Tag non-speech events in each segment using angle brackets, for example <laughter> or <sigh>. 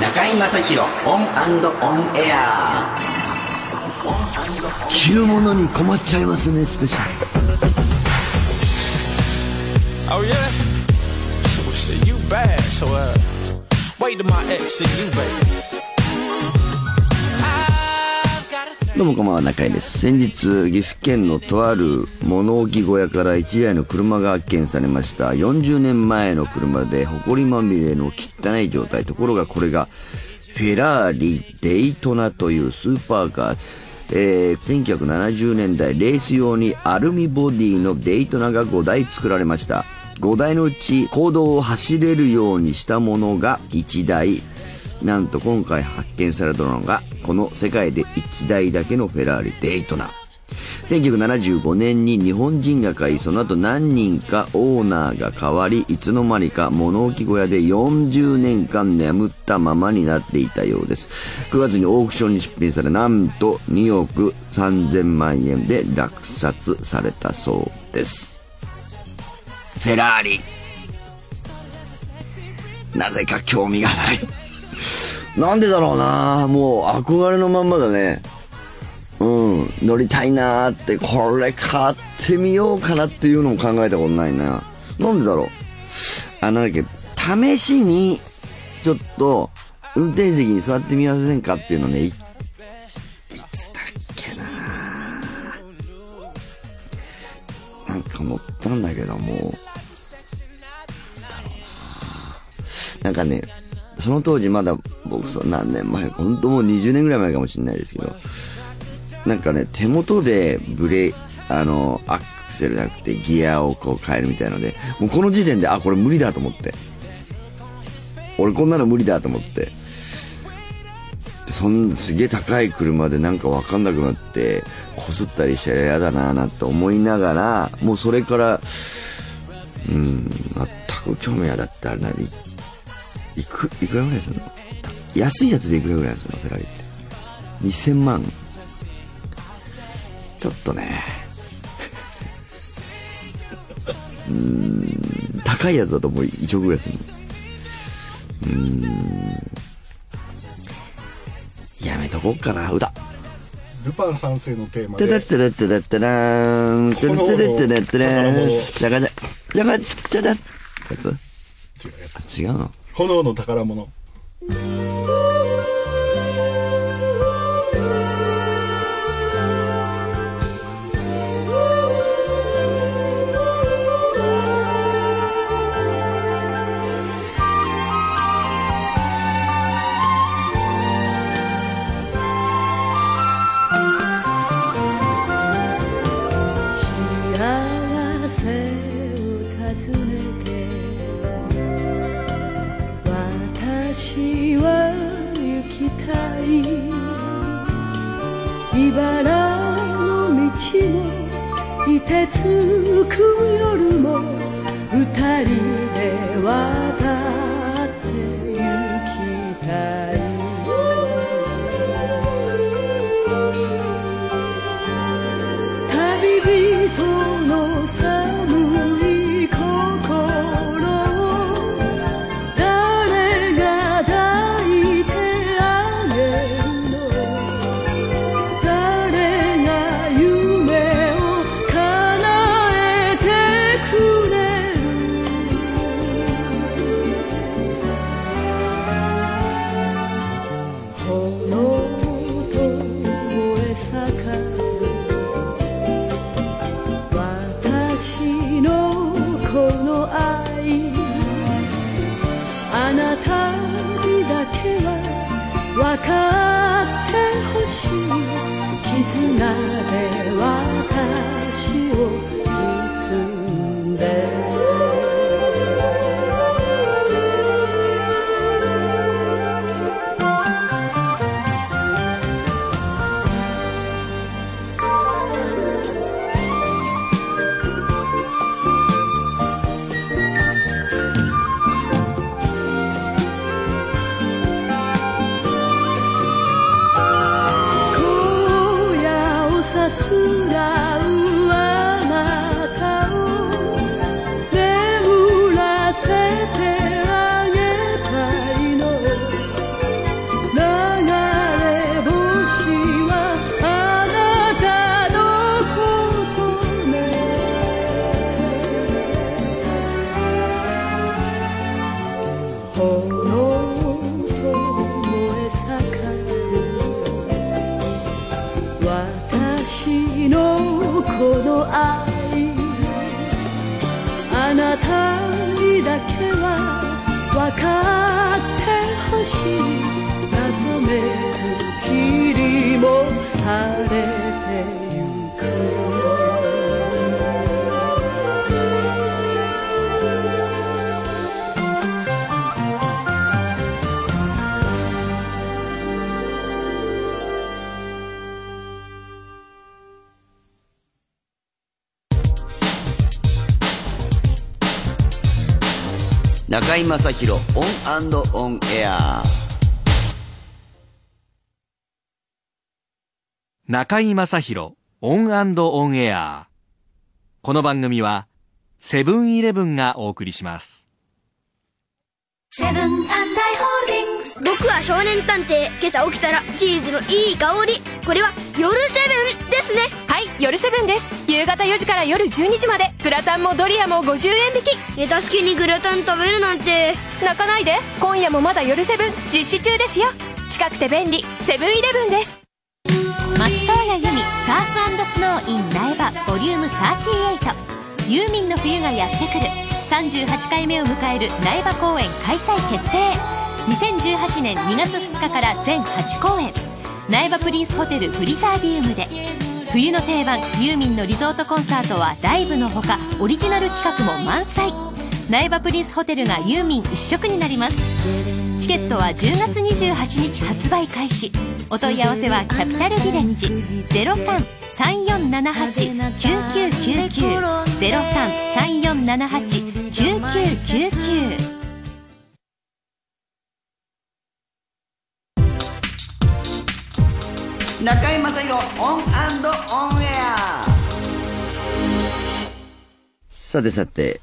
中居正広 ON & ON AIR 着るものに困っちゃいますねスペシャル Oh yeah? Well shit, you bad, so uh wait till my ex see you, baby. どうもこんばんは中居です。先日岐阜県のとある物置小屋から1台の車が発見されました。40年前の車で埃まみれの汚い状態。ところがこれがフェラーリデイトナというスーパーカー。えー、1970年代レース用にアルミボディのデイトナが5台作られました。5台のうち公道を走れるようにしたものが1台なんと今回発見されたのが、この世界で1台だけのフェラーリデイトナ。1975年に日本人が買い、その後何人かオーナーが変わり、いつの間にか物置小屋で40年間眠ったままになっていたようです。9月にオークションに出品され、なんと2億3000万円で落札されたそうです。フェラーリ。なぜか興味がない。なんでだろうなもう憧れのまんまだね。うん、乗りたいなーって、これ買ってみようかなっていうのも考えたことないな。なんでだろう。あ、なんだっけ、試しに、ちょっと、運転席に座ってみませんかっていうのね、い、つだっけななんか乗ったんだけども、なんかね、その当時まだ僕そ何年前、本当もう20年ぐらい前かもしれないですけど、なんかね、手元でブレ、あの、アクセルじゃなくてギアをこう変えるみたいので、もうこの時点で、あ、これ無理だと思って。俺こんなの無理だと思って。そんすげえ高い車でなんかわかんなくなって、こすったりしたら嫌だなぁなんて思いながら、もうそれから、うん、全く興味はだってあれなり、いく、いくらぐらいするの？安いやつでいくらぐらいするの？フェラリって。2000万。ちょっとね。うん、高いやつだともう1億ぐらいするの。うん。やめとこっかな、歌。ルパン三世のテーマで。てってれってれってらーん。てれってれってれってれーん。じゃがじゃ、じゃがじゃじゃ。やつ違うの炎の宝物。てし絆で私をオンエア。中居正広 ON & ON AIR。この番組はセブンイレブンがお送りします。セブン&アイ・ホールディングス。僕は少年探偵。今朝起きたらチーズのいい香り。これは夜セブンですね。はい夜セブンです。夕方4時から夜12時まで。グラタンもドリアも50円引き。ネタ好きにグラタン食べるなんて。泣かないで。今夜もまだ夜セブン。実施中ですよ。近くて便利。セブンイレブンです。松任谷由実。サーフスノー in 苗場。ボリューム38ユーミンの冬がやってくる。38回目を迎える苗場公演開催決定。2018年2月2日から全8公演。苗場プリンスホテルフリザーディウムで冬の定番ユーミンのリゾートコンサートはライブのほかオリジナル企画も満載。苗場プリンスホテルがユーミン一色になります。チケットは10月28日発売開始。お問い合わせはキャピタルビレッジ0334789999 0334789999中居正広 ON & ON AIRさてさて、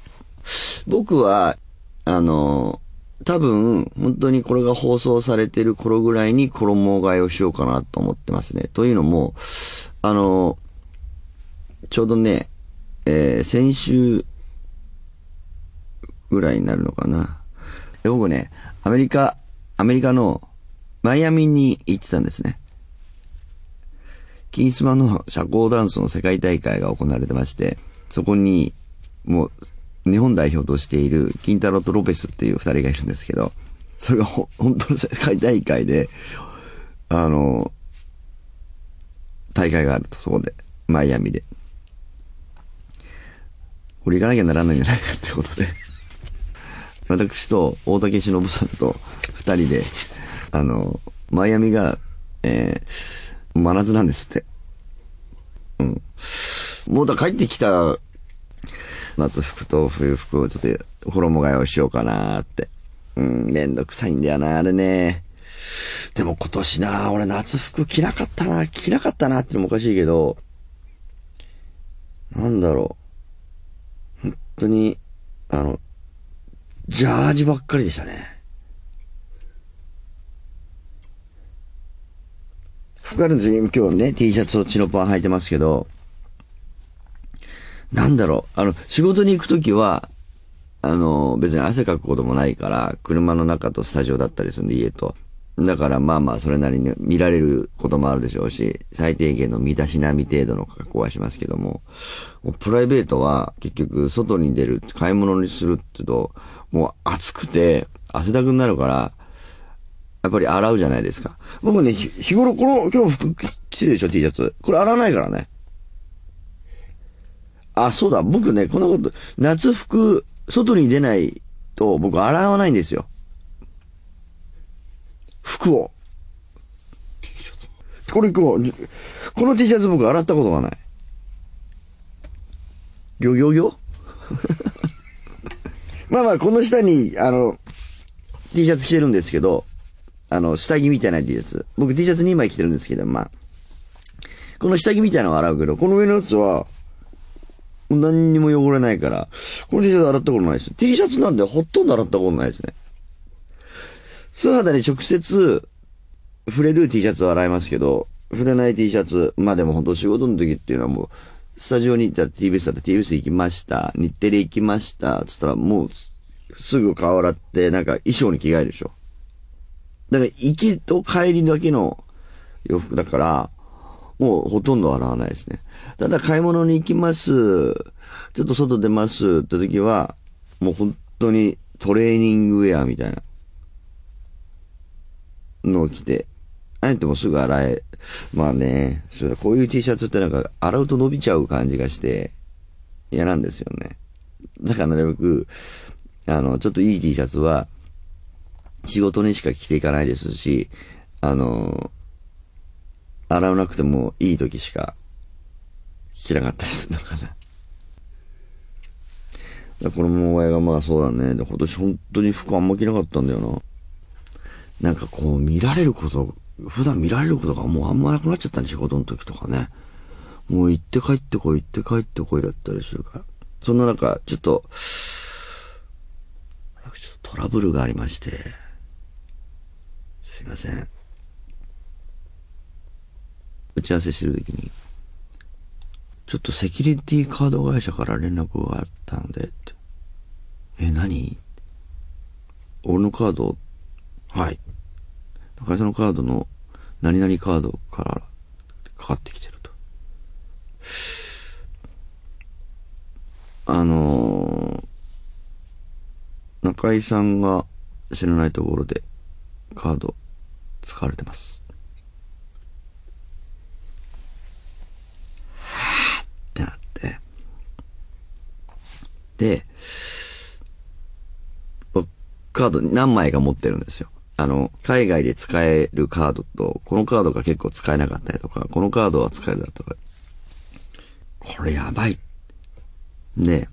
僕は、あの、多分、本当にこれが放送されてる頃ぐらいに衣替えをしようかなと思ってますね。というのも、あの、ちょうどね、えー先週ぐらいになるのかな。で僕ね、アメリカ、アメリカのマイアミに行ってたんですね。キンスマの社交ダンスの世界大会が行われてまして、そこに、もう、日本代表としている、金太郎とロペスっていう二人がいるんですけど、それがほ本当の世界大会で、あの、大会があると、そこで、マイアミで。これ行かなきゃならないんじゃないかってことで、私と大竹しのぶさんと二人で、あの、マイアミが、えー真夏なんですって。うん。もうだ帰ってきた夏服と冬服をちょっと衣替えをしようかなーって。うん、めんどくさいんだよな、あれね。でも今年な、俺夏服着なかったな、着なかったなってのもおかしいけど、なんだろう。本当に、あの、ジャージばっかりでしたね。服あるんですよ。今日ね、T シャツとチノパン履いてますけど、なんだろう、あの、仕事に行くときは、あの、別に汗かくこともないから、車の中とスタジオだったりするんで、家と。だからまあまあ、それなりに見られることもあるでしょうし、最低限の身だしなみ程度の格好はしますけども、もプライベートは結局外に出る、買い物にするってと、もう暑くて汗だくになるから、やっぱり洗うじゃないですか。僕ね、ひ日頃この、今日服着てるでしょ、T シャツ。これ洗わないからね。あ、そうだ、僕ね、こんなこと、夏服、外に出ないと僕洗わないんですよ。服を。これこう、この T シャツ僕洗ったことがない。ギョギョギョまあまあ、この下に、あの、T シャツ着てるんですけど、あの、下着みたいな T シャツ。僕 T シャツ2枚着てるんですけど、まあ。この下着みたいなのを洗うけど、この上のやつは、何にも汚れないから、この T シャツ洗ったことないです。T シャツなんでほとんど洗ったことないですね。素肌に直接触れる T シャツは洗いますけど、触れない T シャツ、まあでも本当仕事の時っていうのはもう、スタジオに行った TBS だったら TBS 行きました、日テレ行きました、つったらもう、すぐ顔洗って、なんか衣装に着替えるでしょ。だから、行きと帰りだけの洋服だから、もうほとんど洗わないですね。ただ買い物に行きます。ちょっと外出ますって時は、もう本当にトレーニングウェアみたいなのを着て、あえてもすぐ洗え、まあね、それこういう T シャツってなんか洗うと伸びちゃう感じがして嫌なんですよね。だからなるべく、あの、ちょっといい T シャツは仕事にしか着ていかないですし、あの、洗わなくてもいい時しか着なかったりするのかな。だこれも親がまあそうだね。で、今年本当に服あんま着なかったんだよな。なんかこう見られること、普段見られることがもうあんまなくなっちゃったね、仕事の時とかね。もう行って帰ってこい、行って帰ってこいだったりするから。そんな中、ちょっと、ちょっとトラブルがありまして、すいません。打ち合わせしてる時に、ちょっとセキュリティカード会社から連絡があったので、え、何？俺のカード、はい。会社のカードの何々カードからかかってきてると。あのー、中井さんが知らないところでカード使われてます。はぁってなって。で、僕カード何枚か持ってるんですよ。あの、海外で使えるカードと、このカードが結構使えなかったりとか、このカードは使えるだとか、これやばい。で、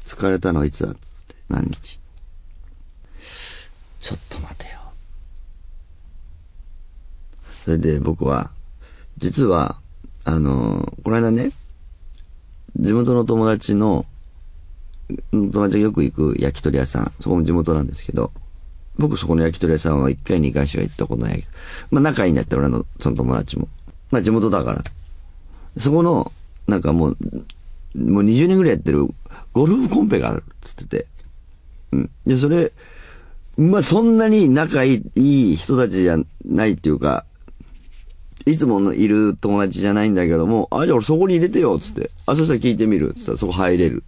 疲れたのはいつだっつって、何日ちょっと待てよ。それで僕は、実は、あのこの間ね、地元の友達の、友達がよく行く焼き鳥屋さん、そこも地元なんですけど、僕そこの焼き鳥屋さんは1回2回しか行ったことない、まあ仲いいんだって俺のその友達も。まあ地元だから。そこの、なんかもう、もう20年ぐらいやってるゴルフコンペがあるつってて。うん。で、それ、まあそんなに仲いいいい人たちじゃないっていうか、いつものいる友達じゃないんだけども、あ、じゃあ俺そこに入れてよ、つって。あ、そしたら聞いてみる、つったらそこ入れる。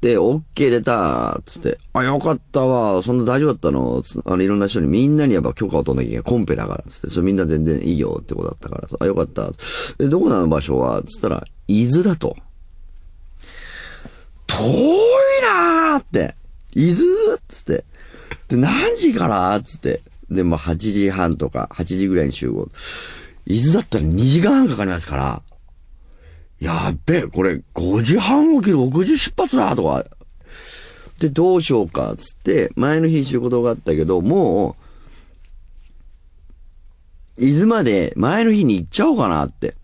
で、OK 出た、つって。あ、よかったわ。そんな大丈夫だったの？つってあの、いろんな人にみんなにやっぱ許可を取んなきゃいけない。コンペだから、つって。それみんな全然いいよってことだったから。あ、よかった。え、どこなの場所は？つったら、伊豆だと。遠いなーって。伊豆つって。で、何時から？つって。で、まあ、8時半とか、8時ぐらいに集合。伊豆だったら2時間半かかりますから。やっべえ、これ5時半起きる6時出発だとか。で、どうしようか、つって、前の日仕事があったけど、もう、伊豆まで前の日に行っちゃおうかなって。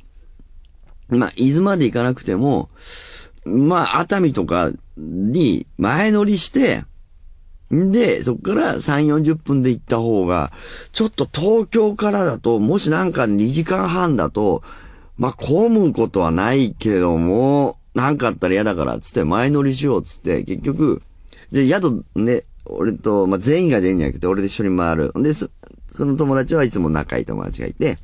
まあ、伊豆まで行かなくても、まあ、熱海とかに前乗りして、んで、そっから3、40分で行った方が、ちょっと東京からだと、もしなんか2時間半だと、まあ、混むことはないけども、なんかあったら嫌だから、つって前乗りしよう、つって、結局、で、宿ね、俺と、まあ、全員が全員じゃなくて、俺で一緒に回る。で、その友達はいつも仲いい友達がいて、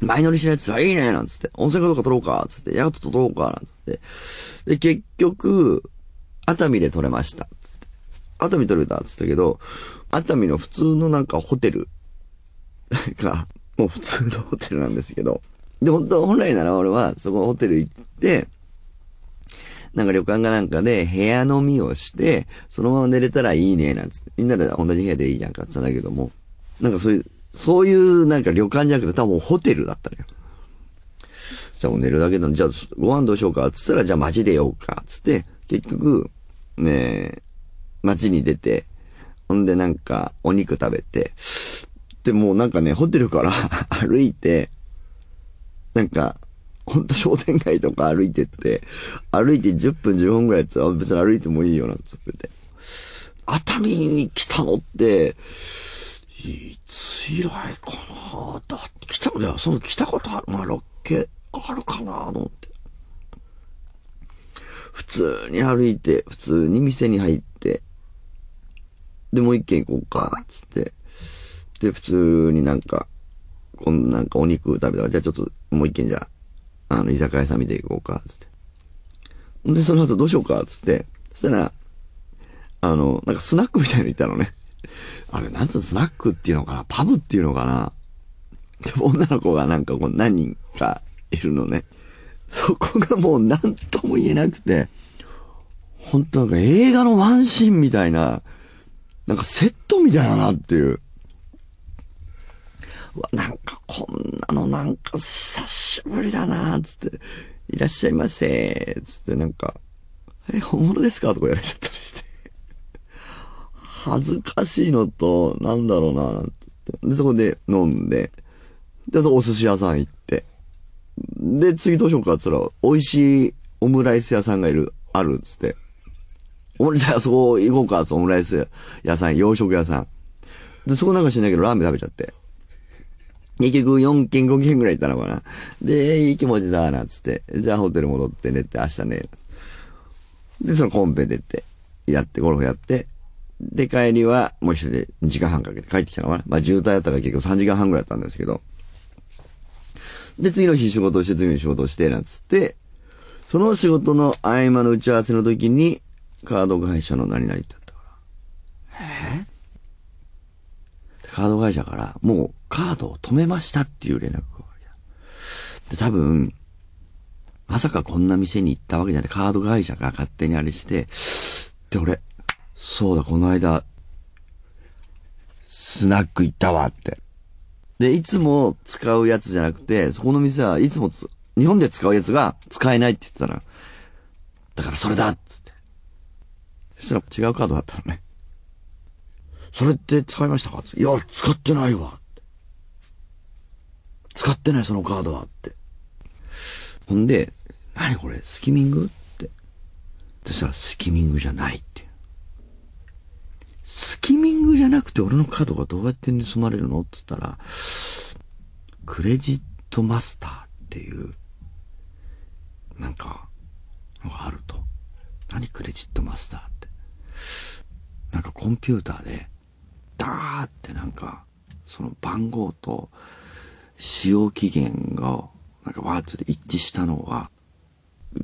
前乗りしないやつはいいねなんつって、温泉かどうか取ろうかつって、ヤクト取ろうかなんつって。で、結局、熱海で取れました。熱海取れたっつったけど、熱海の普通のなんかホテル <laughs> が、もう普通のホテルなんですけど、で、本当本来なら俺はそこホテル行って、なんか旅館がなんかで部屋飲みをして、そのまま寝れたらいいね、なんつって。みんなで同じ部屋でいいじゃんかって言ったんだけども、なんかそういう、そういうなんか旅館じゃなくて多分ホテルだったのよ。じゃあもう寝るだけなの、じゃあご飯どうしようか、つったらじゃあ街出ようかっ、つって、結局、ねえ街に出て、ほんでなんかお肉食べて、でもうなんかね、ホテルから <laughs> 歩いて、なんか、ほんと商店街とか歩いてって、歩いて10分15分ぐらいやつは別に歩いてもいいよなんつってて。熱海に来たのって、いつ以来かなだって来た、いや、その来たことある、まあ、ロッケあるかなと思って。普通に歩いて、普通に店に入って、で、もう一軒行こうか、つって。で、普通になんか、こんなんかお肉食べたら、じゃあちょっともう一軒じゃあ、あの、居酒屋さん見ていこうか、つって。で、その後どうしようか、つって。そしたら、あの、なんかスナックみたいの行ったのね。あれ、なんつうの、スナックっていうのかな？パブっていうのかな？でも女の子がなんかこう何人かいるのね。そこがもう何とも言えなくて、本当なんか映画のワンシーンみたいな、なんかセットみたいだなっていう。うわ、なんかこんなのなんか久しぶりだなつって、いらっしゃいませつってなんか、え、本物ですか？とか言われちゃったりして。恥ずかしいのと、なんだろうななんつって。で、そこで飲んで、で、そこお寿司屋さん行って。で、次どうしようかって言ったら、美味しいオムライス屋さんがいる、あるっつって。俺じゃあそこ行こうかつってオムライス屋さん、洋食屋さん。で、そこなんか知んないけどラーメン食べちゃって。結局4軒5軒ぐらい行ったのかな。で、いい気持ちだな、つって。じゃあホテル戻って寝て明日ね。で、そのコンペ出て、やって、ゴルフやって、で、帰りはもう一人で2時間半かけて帰ってきたのかな。まあ渋滞だったから結局3時間半ぐらいだったんですけど。で、次の日仕事をして、次の日仕事をして、なんつって、その仕事の合間の打ち合わせの時に、カード会社の何々って言ったから。えカード会社から、もうカードを止めましたっていう連絡が来た。で、多分、まさかこんな店に行ったわけじゃない。カード会社が勝手にあれして、で、俺、そうだ、この間、スナック行ったわって。で、いつも使うやつじゃなくて、そこの店はいつも、日本で使うやつが使えないって言ってたら、だからそれだっ。そしたら違うカードだったのね。それって使いましたか？いや、使ってないわ。使ってないそのカードはって。ほんで、何これ？スキミング？って。そしたらスキミングじゃないって。スキミングじゃなくて俺のカードがどうやって盗まれるの？って言ったら、クレジットマスターっていう、なんか、のがあると。何クレジットマスター。なんかコンピューターで、ダーってなんか、その番号と使用期限が、なんかわーって一致したのが、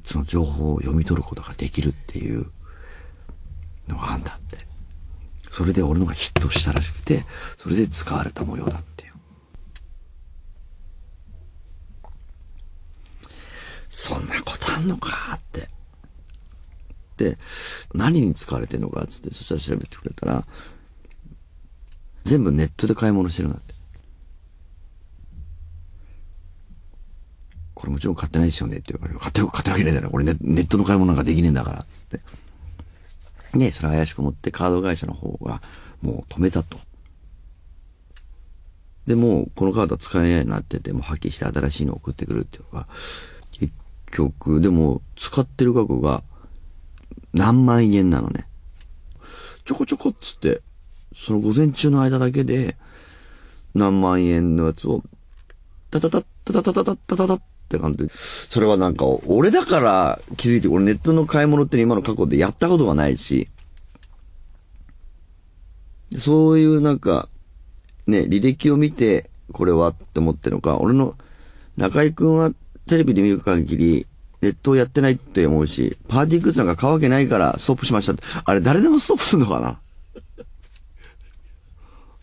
その情報を読み取ることができるっていうのがあんだって。それで俺のがヒットしたらしくて、それで使われた模様だっていう。そんなことあんのかって。で、何に使われてんのかっつって、そしたら調べてくれたら、全部ネットで買い物してるんだって。これもちろん買ってないですよねって言われる。買って、買ってるわけないじゃない。俺ネネットの買い物なんかできねえんだから、つって。で、それ怪しく思ってカード会社の方がもう止めたと。で、もうこのカードは使えないようになってて、もう破棄して新しいのを送ってくるっていうか、結局、でも使ってる額が何万円なのね。ちょこちょこっつって、その午前中の間だけで何万円のやつを、タタタッタタタタタタタタって感じで、それはなんか、俺だから気づいて、俺ネットの買い物って今の過去でやったことがないし、そういうなんか、ね、履歴を見て、これはって思ってるのか、俺の中井くんはテレビで見る限り、ネットをやってないって思うし、パーティーグッズなんか買うわけないからストップしましたって。あれ誰でもストップするのかな？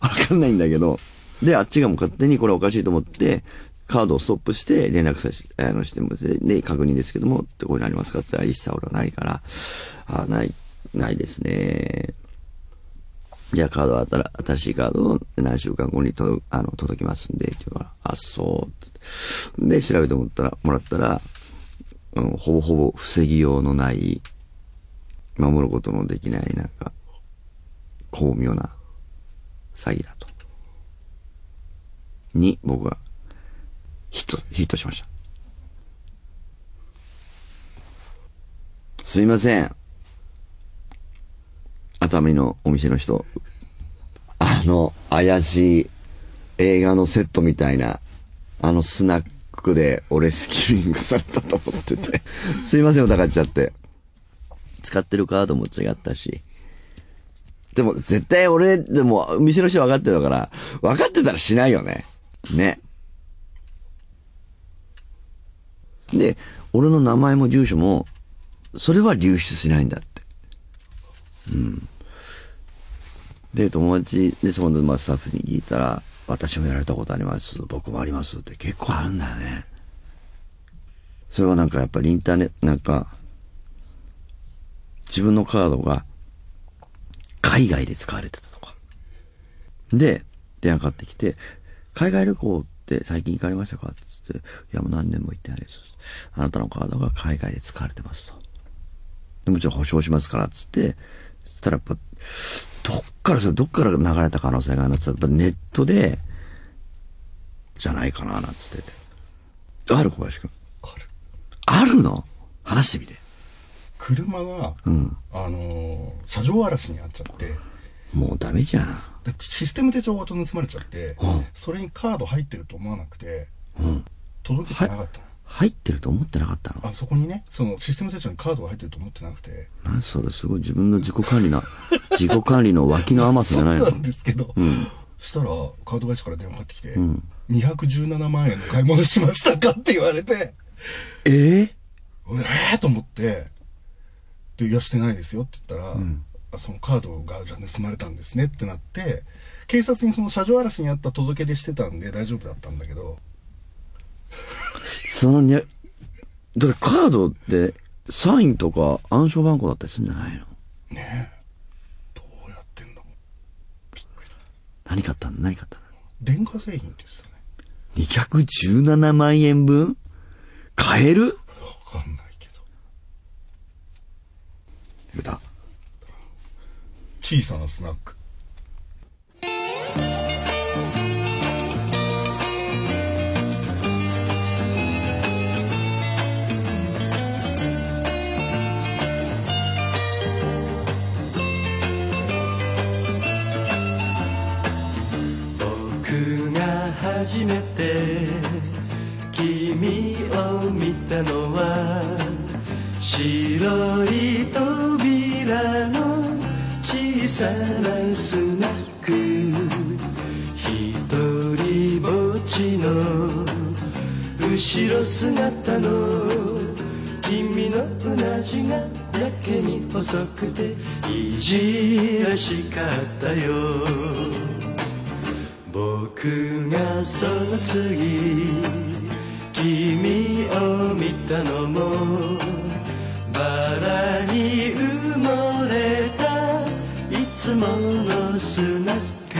<laughs> わかんないんだけど。で、あっちがもう勝手にこれおかしいと思って、カードをストップして連絡さし、あの、してもで、確認ですけども、ってこういうのありますかって言ったら、一切俺はないから、あ、ない、ないですね。じゃあカードはあったら、新しいカードを何週間後に届あの届きますんで、って言うから、あ、そうって。で、調べてもらったら、もらったら、うん、ほぼほぼ防ぎようのない、守ることのできない、なんか、巧妙な詐欺だと。に、僕は、ヒット、ヒットしました。すいません。熱海のお店の人。あの、怪しい映画のセットみたいな、あのスナッククで俺スキミングされたと思ってて <laughs> すいません、疑っちゃって。使ってるカードも違ったし。でも絶対俺、でも店の人分かってたから、分かってたらしないよね。ね。で、俺の名前も住所も、それは流出しないんだって。うん。で、友達で、その、まあ、スタッフに聞いたら、私もやられたことあります。僕もありますって結構あるんだよね。それはなんかやっぱりインターネット、なんか、自分のカードが海外で使われてたとか。で、電話かかってきて、海外旅行って最近行かれましたかって言って、いやもう何年も行ってないです。あなたのカードが海外で使われてますと。でもちろん保証しますからっつって、したらやっぱ、どっからどっから流れた可能性があるのって言ったらやっぱネットで、じゃないかななんつってて。ある小林くん。ある。あるの？話してみて。車が、うん。あのー車上荒らしにあっちゃって、もうダメじゃん。でシステム手帳ごと盗まれちゃって、うんそれにカード入ってると思わなくて、うん。届けてなかったの。入ってると思ってなかったの？あそこにね、そのシステム手帳にカードが入ってると思ってなくて、何それすごい自分の自己管理な、<laughs> 自己管理の脇の甘さじゃないの？そうなんですけど、うん。そしたらカード会社から電話かかってきて、うん。217万円の買い物しましたかって言われて、え？ー、ええー、と思って、で、いや、してないですよって言ったら、あそのカードがじゃあ盗まれたんですねってなって、警察にその車上荒らしにあった届け出してたんで大丈夫だったんだけど、<laughs> そのにゃ、だってカードって、サインとか暗証番号だったりするんじゃないの？ねえ、どうやってんだ何買ったの？何買ったの？電化製品って言ってたね。217万円分？買える？わかんないけど。歌。小さなスナック。初めて君を見たのは白い扉の小さなスナック。一人ぼっちの後ろ姿の君のうなじがやけに細くていじらしかったよ。僕がその次君を見たのもバラに埋もれたいつものスナック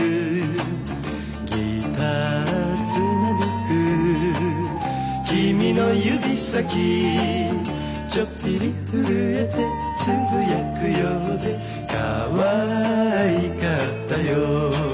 ギターつまびく君の指先ちょっぴり震えてつぶやくようで可愛かったよ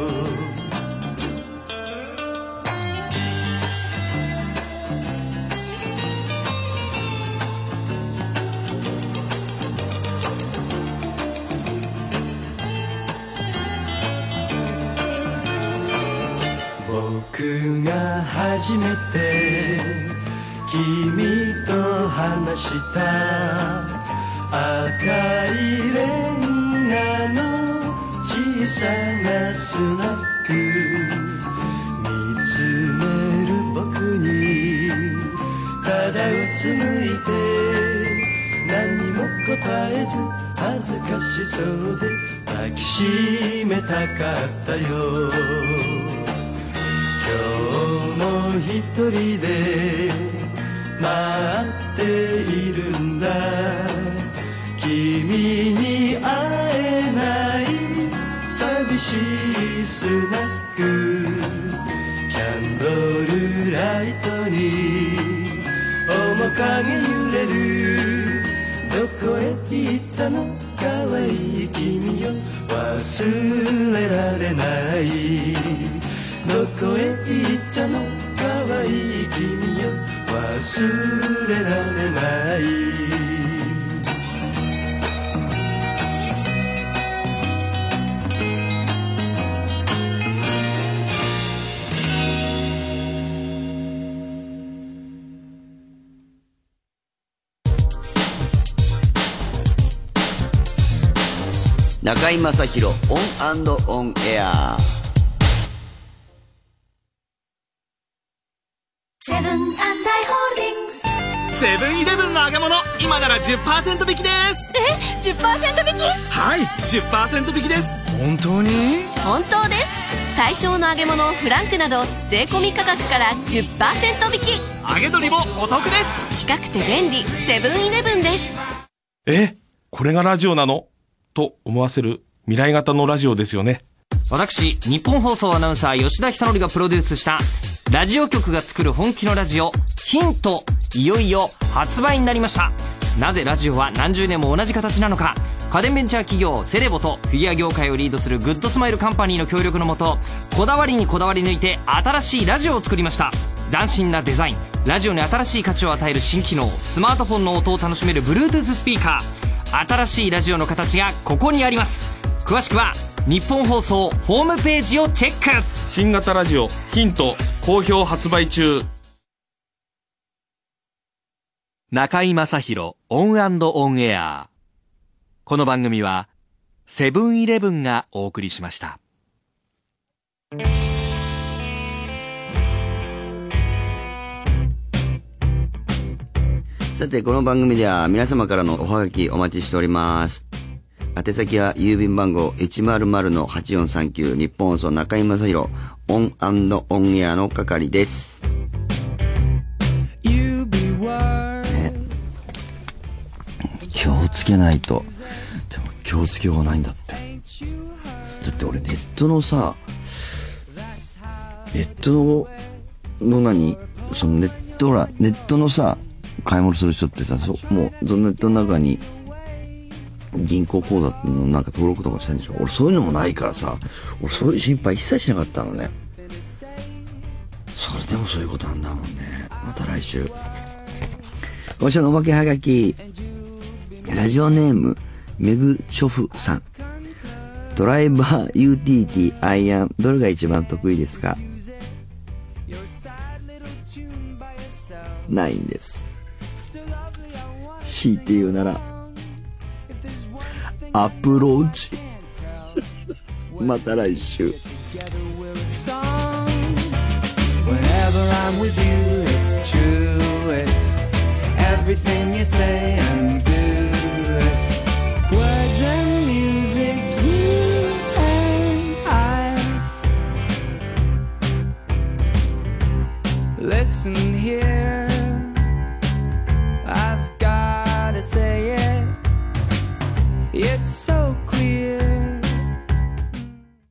初めて君と話した赤いレンガの小さなスナック見つめる僕にただうつむいて何も答えず恥ずかしそうで抱きしめたかったよ一人で待っているんだ君に会えない寂しいスナックキャンドルライトに面影揺れるどこへ行ったの可愛いい君を忘れられないどこへ行ったの忘れられない。中居正広 ON & ON AIR。セブンイ・レブンの揚げ物今なら10%引きです。え10%引き？はい10%引きです。本当に？本当です。対象の揚げ物フランクなど税込価格から10%引き。揚げ鶏もお得です。近くて便利セブンイレブンです。えこれがラジオなの？と思わせる未来型のラジオですよね。私ニッポン放送アナウンサー吉田尚記がプロデュースしたラジオ局が作る本気のラジオヒントいよいよ発売になりました。なぜラジオは何十年も同じ形なのか。家電ベンチャー企業 Cerevo とフィギュア業界をリードするグッドスマイルカンパニーの協力のもとこだわりにこだわり抜いて新しいラジオを作りました。斬新なデザイン。ラジオに新しい価値を与える新機能スマートフォンの音を楽しめる Bluetooth スピーカー。新しいラジオの形がここにあります。詳しくはニッポン放送ホームページをチェック。新型ラジオヒント好評発売中。中居正広 ON & ON AIR この番組はセブンイレブンがお送りしましたさて、この番組では皆様からのおはがきお待ちしております。宛先は郵便番号100-8439ニッポン放送中居正広 ON & ON AIR の係です。気をつけないと。でも気をつけようがないんだって。だって俺ネットのさ、ネットの、の何そのネットほら、ネットのさ、買い物する人ってさ、そもう、そのネットの中に、銀行口座のなんか登録とかしてんでしょ？俺そういうのもないからさ、俺そういう心配一切しなかったのね。それでもそういうことあんだもんね。また来週。今週のおまけはがき、ラジオネーム、メグショフさん。ドライバー、ユーティリティ、アイアン、どれが一番得意ですか？ないんです。強いて言うなら、アプローチ。<laughs> また来週。Whenever I'm with you, it's true. It's everything you say and do. Listen